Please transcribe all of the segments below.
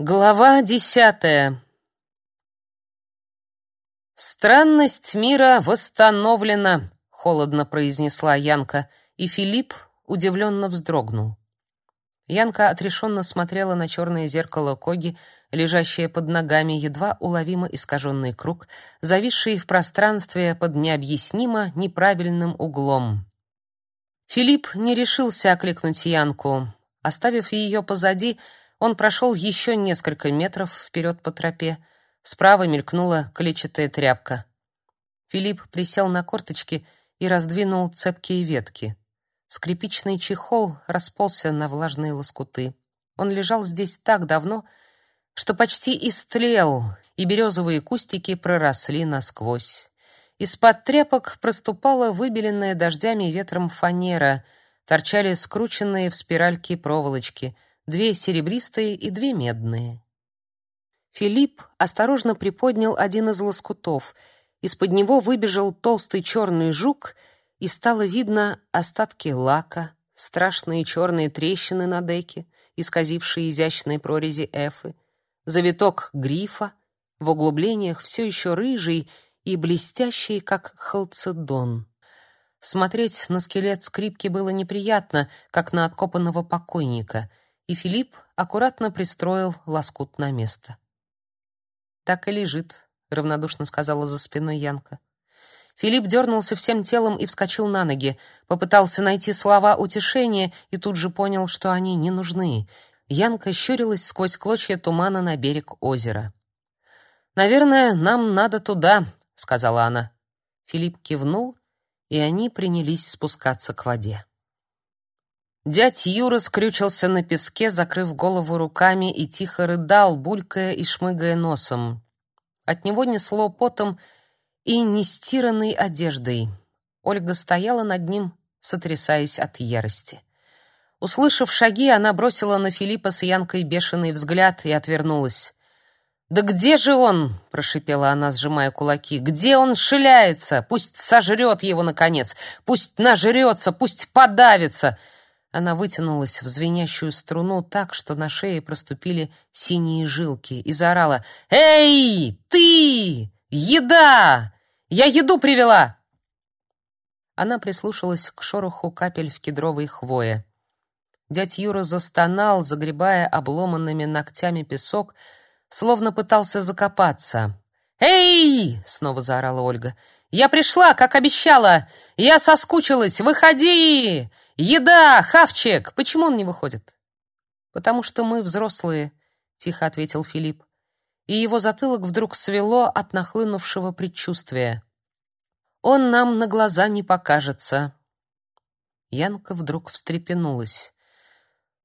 Глава десятая. Странность мира восстановлена, холодно произнесла Янка, и Филипп удивленно вздрогнул. Янка отрешенно смотрела на черное зеркало Коги, лежащее под ногами едва уловимо искаженный круг, зависший в пространстве под необъяснимо неправильным углом. Филипп не решился окликнуть Янку. Оставив ее позади, он прошел еще несколько метров вперед по тропе. Справа мелькнула клетчатая тряпка. Филипп присел на корточки и раздвинул цепкие ветки. Скрипичный чехол расползся на влажные лоскуты. Он лежал здесь так давно, что почти истлел, и березовые кустики проросли насквозь. Из-под тряпок проступала выбеленная дождями и ветром фанера, торчали скрученные в спиральки проволочки — две серебристые и две медные. Филипп осторожно приподнял один из лоскутов. Из-под него выбежал толстый черный жук, и стало видно остатки лака, страшные черные трещины на деке, исказившие изящные прорези эфы, завиток грифа, в углублениях все еще рыжий и блестящий, как халцедон. Смотреть на скелет скрипки было неприятно, как на откопанного покойника — и Филипп аккуратно пристроил лоскут на место. «Так и лежит», — равнодушно сказала за спиной Янка. Филипп дернулся всем телом и вскочил на ноги, попытался найти слова утешения и тут же понял, что они не нужны. Янка щурилась сквозь клочья тумана на берег озера. «Наверное, нам надо туда», — сказала она. Филипп кивнул, и они принялись спускаться к воде. Дядь Юра скрючился на песке, закрыв голову руками и тихо рыдал, булькая и шмыгая носом. От него несло потом и нестиранной одеждой. Ольга стояла над ним, сотрясаясь от ярости. Услышав шаги, она бросила на Филиппа с Янкой бешеный взгляд и отвернулась. «Да где же он?» — прошипела она, сжимая кулаки. «Где он шиляется? Пусть сожрет его, наконец! Пусть нажрется, пусть подавится!» Она вытянулась в звенящую струну так, что на шее проступили синие жилки, и заорала «Эй, ты! Еда! Я еду привела!» Она прислушалась к шороху капель в кедровой хвое. Дядь Юра застонал, загребая обломанными ногтями песок, словно пытался закопаться. «Эй!» — снова заорала Ольга. «Я пришла, как обещала! Я соскучилась! Выходи! «Еда! Хавчик! Почему он не выходит?» «Потому что мы взрослые», — тихо ответил Филипп. И его затылок вдруг свело от нахлынувшего предчувствия. «Он нам на глаза не покажется». Янка вдруг встрепенулась.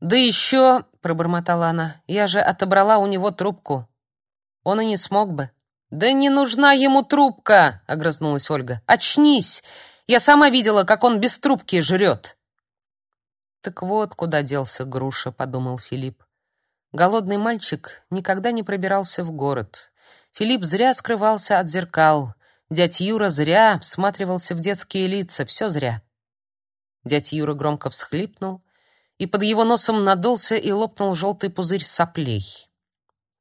«Да еще», — пробормотала она, — «я же отобрала у него трубку. Он и не смог бы». «Да не нужна ему трубка!» — огрызнулась Ольга. «Очнись! Я сама видела, как он без трубки жрет!» Так вот, куда делся Груша, подумал Филипп. Голодный мальчик никогда не пробирался в город. Филипп зря скрывался от зеркал. Дядь Юра зря всматривался в детские лица, все зря. Дядь Юра громко всхлипнул, и под его носом надулся и лопнул желтый пузырь соплей.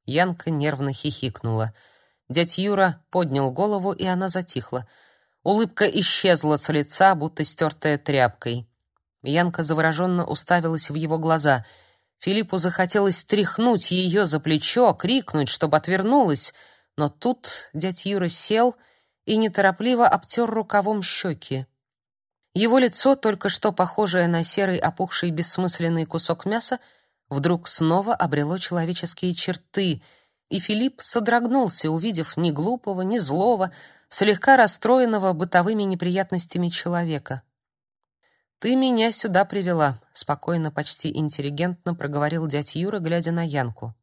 Янка нервно хихикнула. Дядь Юра поднял голову, и она затихла. Улыбка исчезла с лица, будто стертая тряпкой. Янка завороженно уставилась в его глаза. Филиппу захотелось стряхнуть ее за плечо, крикнуть, чтобы отвернулась, но тут дядь Юра сел и неторопливо обтер рукавом щеки. Его лицо, только что похожее на серый опухший бессмысленный кусок мяса, вдруг снова обрело человеческие черты, и Филипп содрогнулся, увидев ни глупого, ни злого, слегка расстроенного бытовыми неприятностями человека. «Ты меня сюда привела», — спокойно, почти интеллигентно проговорил дядь Юра, глядя на Янку.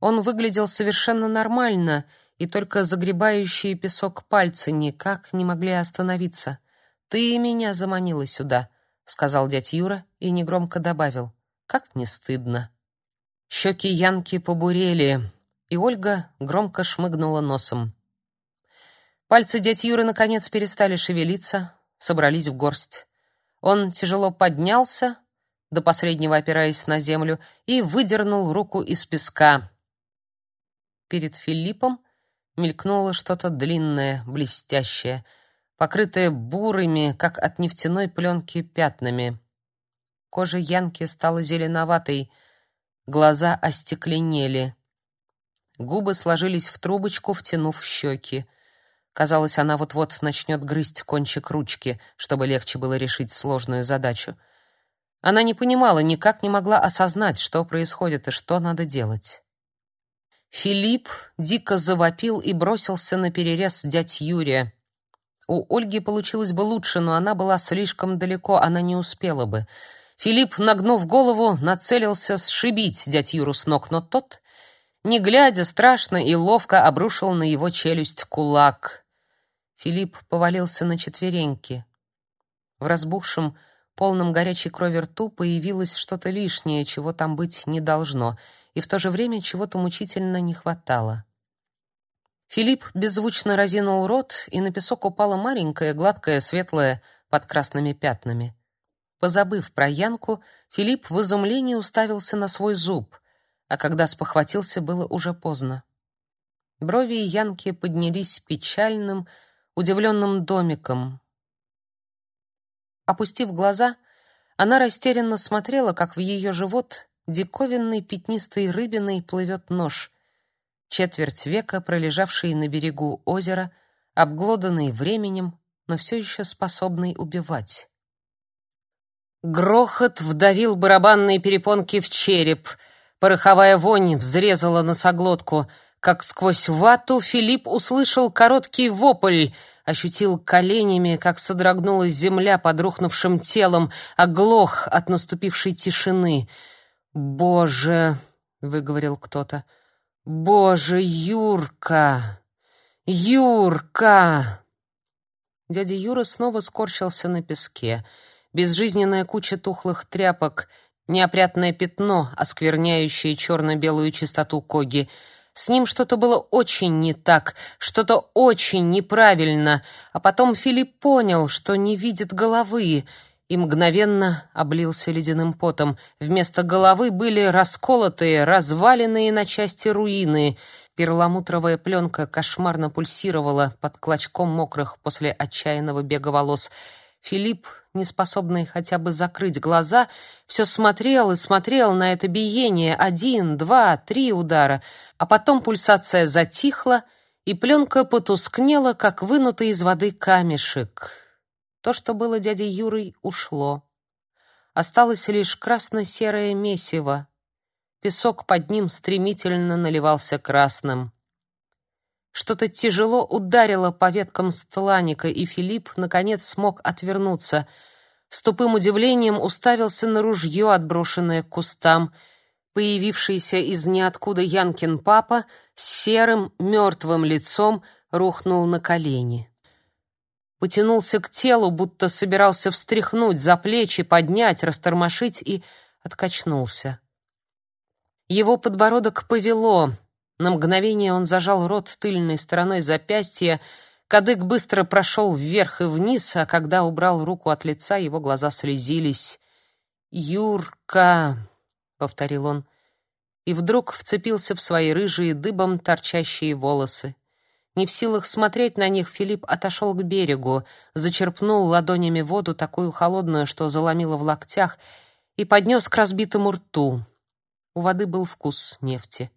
Он выглядел совершенно нормально, и только загребающие песок пальцы никак не могли остановиться. «Ты меня заманила сюда», — сказал дядь Юра и негромко добавил. «Как не стыдно». Щеки Янки побурели, и Ольга громко шмыгнула носом. Пальцы дяди Юры наконец перестали шевелиться, собрались в горсть. Он тяжело поднялся, до последнего опираясь на землю, и выдернул руку из песка. Перед Филиппом мелькнуло что-то длинное, блестящее, покрытое бурыми, как от нефтяной пленки, пятнами. Кожа Янки стала зеленоватой, глаза остекленели. Губы сложились в трубочку, втянув щеки. Казалось, она вот-вот начнет грызть кончик ручки, чтобы легче было решить сложную задачу. Она не понимала, никак не могла осознать, что происходит и что надо делать. Филипп дико завопил и бросился на перерез дядь Юрия. У Ольги получилось бы лучше, но она была слишком далеко, она не успела бы. Филипп, нагнув голову, нацелился сшибить дядь Юру с ног, но тот, не глядя, страшно и ловко обрушил на его челюсть кулак. Филипп повалился на четвереньки. В разбухшем, полном горячей крови рту появилось что-то лишнее, чего там быть не должно, и в то же время чего-то мучительно не хватало. Филипп беззвучно разинул рот, и на песок упала маленькая, гладкая, светлая, под красными пятнами. Позабыв про Янку, Филипп в изумлении уставился на свой зуб, а когда спохватился, было уже поздно. Брови Янки поднялись печальным, удивленным домиком. Опустив глаза, она растерянно смотрела, как в ее живот диковинной пятнистой рыбиной плывет нож, четверть века пролежавший на берегу озера, обглоданный временем, но все еще способный убивать. Грохот вдавил барабанные перепонки в череп. Пороховая вонь взрезала носоглотку. Как сквозь вату Филипп услышал короткий вопль, ощутил коленями, как содрогнулась земля под рухнувшим телом, оглох от наступившей тишины. «Боже!» — выговорил кто-то. «Боже, Юрка! Юрка!» Дядя Юра снова скорчился на песке — безжизненная куча тухлых тряпок, неопрятное пятно, оскверняющее черно-белую чистоту Коги. С ним что-то было очень не так, что-то очень неправильно, а потом Филипп понял, что не видит головы, и мгновенно облился ледяным потом. Вместо головы были расколотые, разваленные на части руины. Перламутровая пленка кошмарно пульсировала под клочком мокрых после отчаянного бега волос. Филипп неспособный хотя бы закрыть глаза, все смотрел и смотрел на это биение один, два, три удара, а потом пульсация затихла, и пленка потускнела, как вынутый из воды камешек. То, что было дядей Юрой, ушло. Осталось лишь красно-серое месиво. Песок под ним стремительно наливался красным. Что-то тяжело ударило по веткам стланника, и Филипп наконец смог отвернуться. С тупым удивлением уставился на ружье, отброшенное к кустам. Появившийся из ниоткуда Янкин папа с серым мертвым лицом рухнул на колени. Потянулся к телу, будто собирался встряхнуть за плечи, поднять, растормошить и откачнулся. Его подбородок повело, на мгновение он зажал рот тыльной стороной запястья, кадык быстро прошел вверх и вниз, а когда убрал руку от лица, его глаза слезились. «Юрка!» — повторил он, и вдруг вцепился в свои рыжие дыбом торчащие волосы. Не в силах смотреть на них, Филипп отошел к берегу, зачерпнул ладонями воду, такую холодную, что заломило в локтях, и поднес к разбитому рту. У воды был вкус нефти.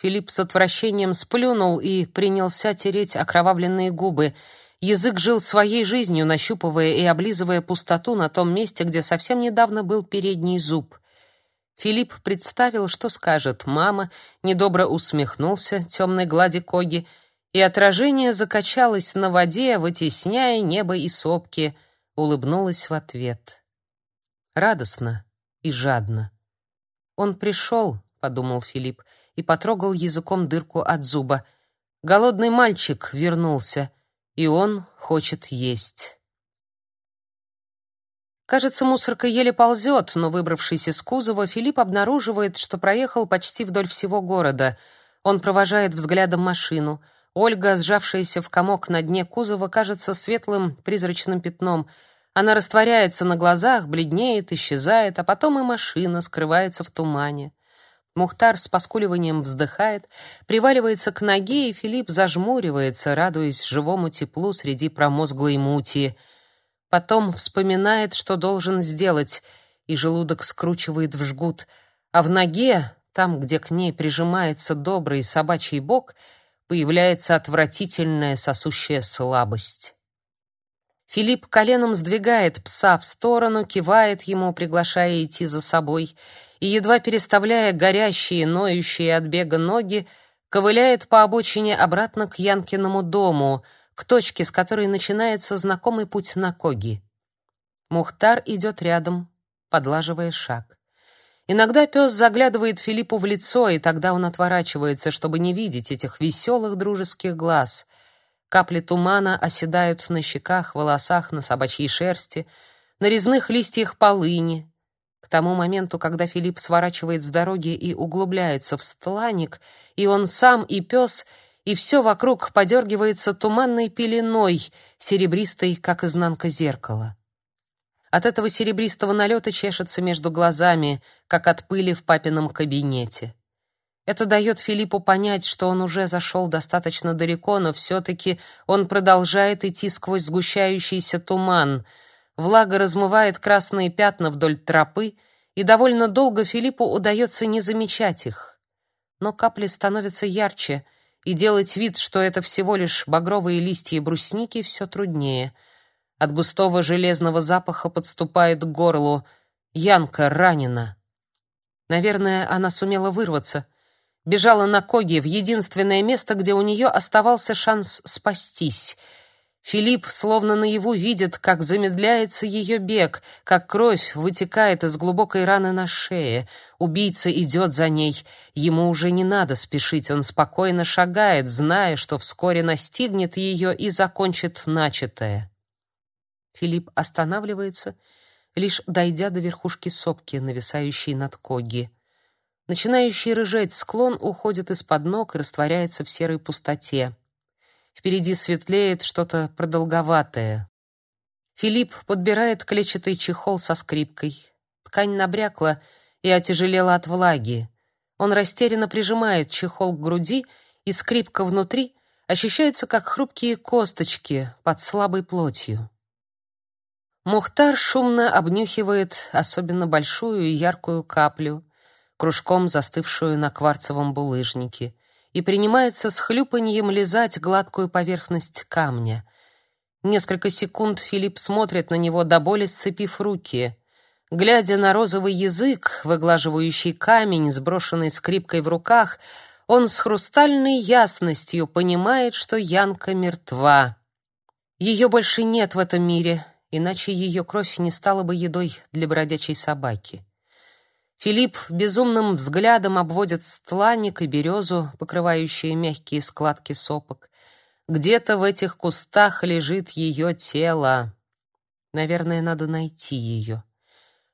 Филипп с отвращением сплюнул и принялся тереть окровавленные губы. Язык жил своей жизнью, нащупывая и облизывая пустоту на том месте, где совсем недавно был передний зуб. Филипп представил, что скажет мама, недобро усмехнулся темной глади Коги, и отражение закачалось на воде, вытесняя небо и сопки, улыбнулась в ответ. Радостно и жадно. «Он пришел», — подумал Филипп, — и потрогал языком дырку от зуба. Голодный мальчик вернулся, и он хочет есть. Кажется, мусорка еле ползет, но, выбравшись из кузова, Филипп обнаруживает, что проехал почти вдоль всего города. Он провожает взглядом машину. Ольга, сжавшаяся в комок на дне кузова, кажется светлым призрачным пятном. Она растворяется на глазах, бледнеет, исчезает, а потом и машина скрывается в тумане. Мухтар с поскуливанием вздыхает, приваливается к ноге, и Филипп зажмуривается, радуясь живому теплу среди промозглой мути. Потом вспоминает, что должен сделать, и желудок скручивает в жгут, а в ноге, там, где к ней прижимается добрый собачий бок, появляется отвратительная сосущая слабость. Филипп коленом сдвигает пса в сторону, кивает ему, приглашая идти за собой, и, едва переставляя горящие, ноющие от бега ноги, ковыляет по обочине обратно к Янкиному дому, к точке, с которой начинается знакомый путь на Коги. Мухтар идет рядом, подлаживая шаг. Иногда пес заглядывает Филиппу в лицо, и тогда он отворачивается, чтобы не видеть этих веселых дружеских глаз. Капли тумана оседают на щеках, волосах, на собачьей шерсти, на резных листьях полыни. Тому моменту, когда Филипп сворачивает с дороги и углубляется в стланик, и он сам, и пес, и все вокруг подергивается туманной пеленой, серебристой, как изнанка зеркала. От этого серебристого налета чешется между глазами, как от пыли в папином кабинете. Это дает Филиппу понять, что он уже зашел достаточно далеко, но все-таки он продолжает идти сквозь сгущающийся туман. Влага размывает красные пятна вдоль тропы, и довольно долго Филиппу удается не замечать их. Но капли становятся ярче, и делать вид, что это всего лишь багровые листья брусники, все труднее. От густого железного запаха подступает к горлу. Янка ранена. Наверное, она сумела вырваться — бежала на Коги в единственное место, где у нее оставался шанс спастись. Филипп словно наяву видит, как замедляется ее бег, как кровь вытекает из глубокой раны на шее. Убийца идет за ней. Ему уже не надо спешить, он спокойно шагает, зная, что вскоре настигнет ее и закончит начатое. Филипп останавливается, лишь дойдя до верхушки сопки, нависающей над Коги. Начинающий рыжеть склон уходит из-под ног и растворяется в серой пустоте. Впереди светлеет что-то продолговатое. Филипп подбирает клетчатый чехол со скрипкой. Ткань набрякла и отяжелела от влаги. Он растерянно прижимает чехол к груди, и скрипка внутри ощущается как хрупкие косточки под слабой плотью. Мухтар шумно обнюхивает особенно большую и яркую каплю кружком застывшую на кварцевом булыжнике, и принимается с хлюпаньем лизать гладкую поверхность камня. Несколько секунд Филипп смотрит на него до боли сцепив руки. Глядя на розовый язык, выглаживающий камень, сброшенный скрипкой в руках, он с хрустальной ясностью понимает, что Янка мертва. Ее больше нет в этом мире, иначе ее кровь не стала бы едой для бродячей собаки. Филипп безумным взглядом обводит стланник и березу, покрывающие мягкие складки сопок. Где-то в этих кустах лежит ее тело. Наверное, надо найти ее.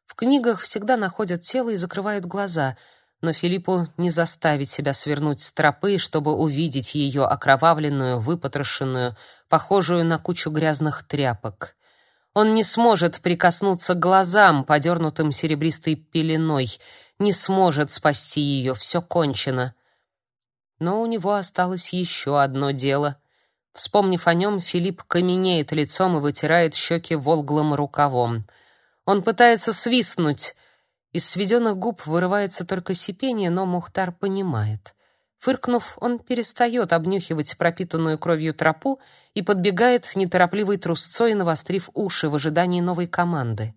В книгах всегда находят тело и закрывают глаза, но Филиппу не заставить себя свернуть с тропы, чтобы увидеть ее окровавленную, выпотрошенную, похожую на кучу грязных тряпок. Он не сможет прикоснуться к глазам, подернутым серебристой пеленой, не сможет спасти ее, все кончено. Но у него осталось еще одно дело. Вспомнив о нем, Филипп каменеет лицом и вытирает щеки волглым рукавом. Он пытается свистнуть. Из сведенных губ вырывается только сипение, но Мухтар понимает. Фыркнув, он перестает обнюхивать пропитанную кровью тропу и подбегает неторопливой трусцой, навострив уши в ожидании новой команды.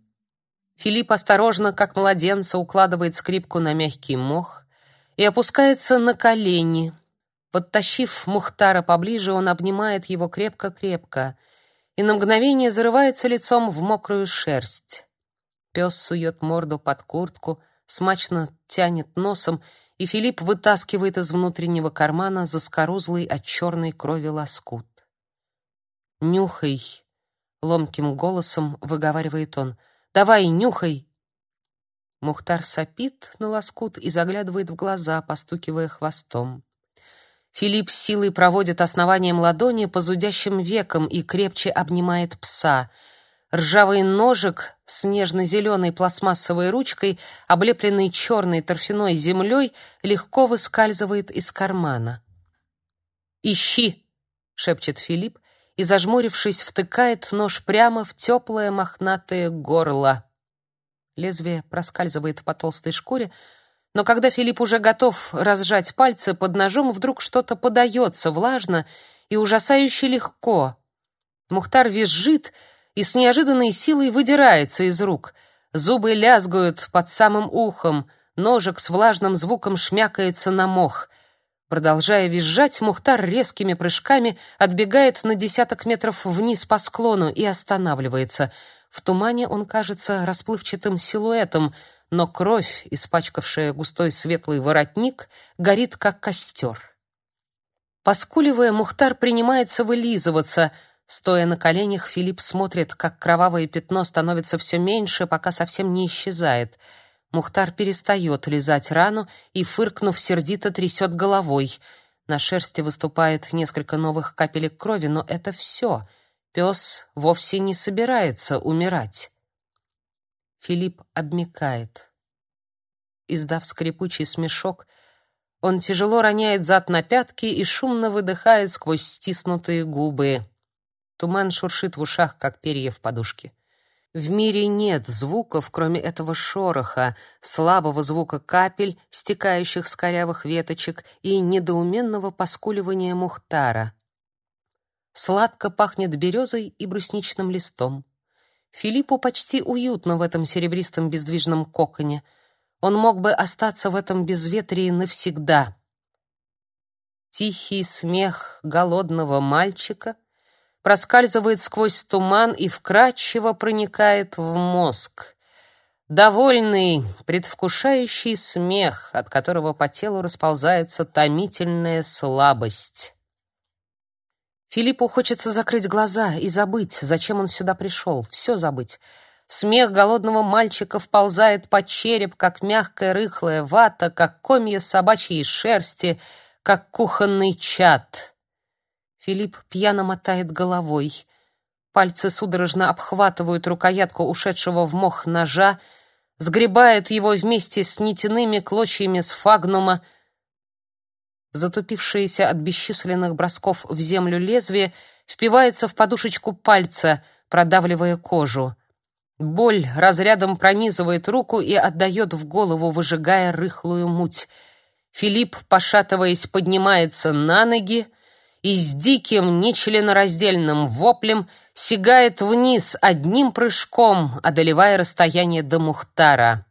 Филипп осторожно, как младенца, укладывает скрипку на мягкий мох и опускается на колени. Подтащив Мухтара поближе, он обнимает его крепко-крепко и на мгновение зарывается лицом в мокрую шерсть. Пес сует морду под куртку, смачно тянет носом и Филипп вытаскивает из внутреннего кармана заскорузлый от черной крови лоскут. «Нюхай!» — ломким голосом выговаривает он. «Давай, нюхай!» Мухтар сопит на лоскут и заглядывает в глаза, постукивая хвостом. Филипп силой проводит основанием ладони по зудящим векам и крепче обнимает пса. Ржавый ножик с нежно-зеленой пластмассовой ручкой, облепленный черной торфяной землей, легко выскальзывает из кармана. «Ищи!» — шепчет Филипп и, зажмурившись, втыкает нож прямо в теплое мохнатое горло. Лезвие проскальзывает по толстой шкуре, но когда Филипп уже готов разжать пальцы, под ножом вдруг что-то подается влажно и ужасающе легко. Мухтар визжит и с неожиданной силой выдирается из рук. Зубы лязгают под самым ухом, ножик с влажным звуком шмякается на мох. Продолжая визжать, Мухтар резкими прыжками отбегает на десяток метров вниз по склону и останавливается. В тумане он кажется расплывчатым силуэтом, но кровь, испачкавшая густой светлый воротник, горит как костер. Поскуливая, Мухтар принимается вылизываться. Стоя на коленях, Филипп смотрит, как кровавое пятно становится все меньше, пока совсем не исчезает. Мухтар перестает лизать рану и, фыркнув, сердито трясет головой. На шерсти выступает несколько новых капелек крови, но это все. Пес вовсе не собирается умирать. Филипп обмякает. Издав скрипучий смешок, он тяжело роняет зад на пятки и шумно выдыхает сквозь стиснутые губы. Туман шуршит в ушах, как перья в подушке. В мире нет звуков, кроме этого шороха, слабого звука капель, стекающих с корявых веточек, и недоуменного поскуливания Мухтара. Сладко пахнет березой и брусничным листом. Филиппу почти уютно в этом серебристом бездвижном коконе. Он мог бы остаться в этом безветрии навсегда. Тихий смех голодного мальчика проскальзывает сквозь туман и вкрадчиво проникает в мозг. Довольный, предвкушающий смех, от которого по телу расползается томительная слабость. Филиппу хочется закрыть глаза и забыть, зачем он сюда пришел, все забыть. Смех голодного мальчика вползает под череп, как мягкая рыхлая вата, как комья собачьей шерсти, как кухонный чад. Филипп пьяно мотает головой. Пальцы судорожно обхватывают рукоятку ушедшего в мох ножа, сгребают его вместе с нитяными клочьями сфагнума, затупившееся от бесчисленных бросков в землю лезвие впивается в подушечку пальца, продавливая кожу. Боль разрядом пронизывает руку и отдает в голову, выжигая рыхлую муть. Филипп, пошатываясь, поднимается на ноги и с диким, нечленораздельным воплем сигает вниз одним прыжком, одолевая расстояние до Мухтара.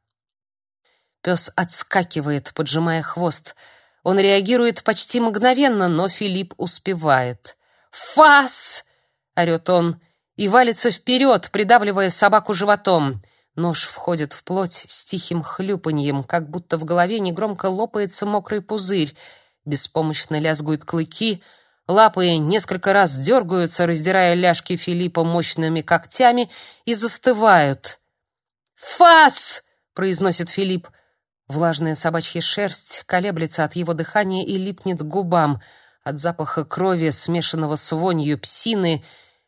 Пес отскакивает, поджимая хвост — он реагирует почти мгновенно, но Филипп успевает. «Фас!» — орёт он и валится вперед, придавливая собаку животом. Нож входит в плоть с тихим хлюпаньем, как будто в голове негромко лопается мокрый пузырь. Беспомощно лязгают клыки, лапы несколько раз дергаются, раздирая ляжки Филиппа мощными когтями, и застывают. «Фас!» — произносит Филипп. Влажная собачья шерсть колеблется от его дыхания и липнет к губам. От запаха крови, смешанного с вонью псины,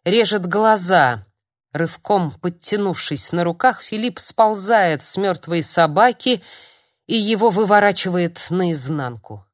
режет глаза. Рывком подтянувшись на руках, Филипп сползает с мертвой собаки и его выворачивает наизнанку.